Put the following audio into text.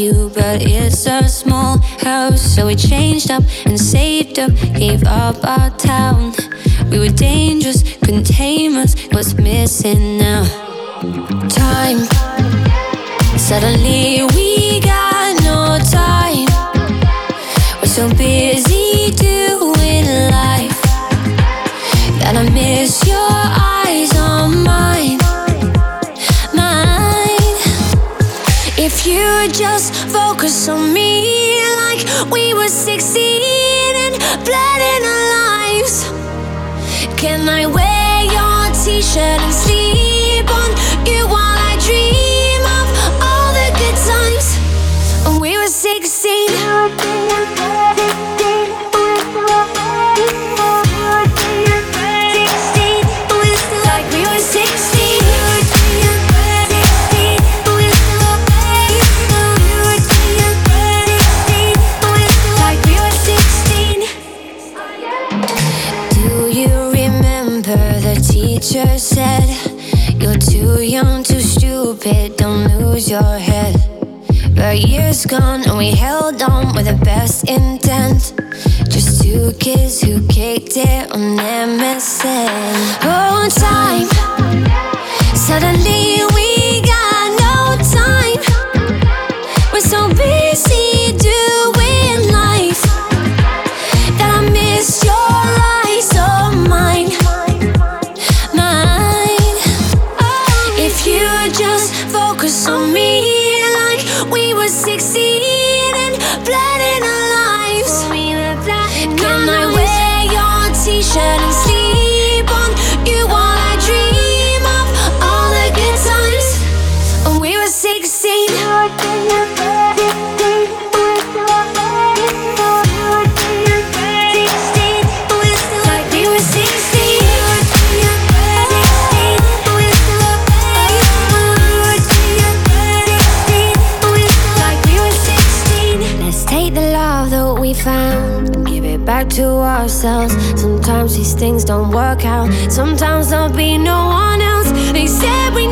you, but it's a small house. So we changed up and saved up, gave up our town. We were dangerous, couldn't tame us. What's missing now? Time. Suddenly we got no time. We're so busy doing life that I miss your eyes If you just focus on me like we were 16 and blood in our lives. Can I wear your t-shirt and sleep on you teacher said, You're too young, too stupid, don't lose your head? But years gone and we held on with the best intent. Just two kids who kicked it on MSN. Oh, time. Suddenly we were 16 blood in our lives, can I wear your t-shirt and sleep on. You while I dream of all the good times. When we were 16? Take the love that we found give it back to ourselves. Sometimes these things don't work out. Sometimes there'll be no one else. They said we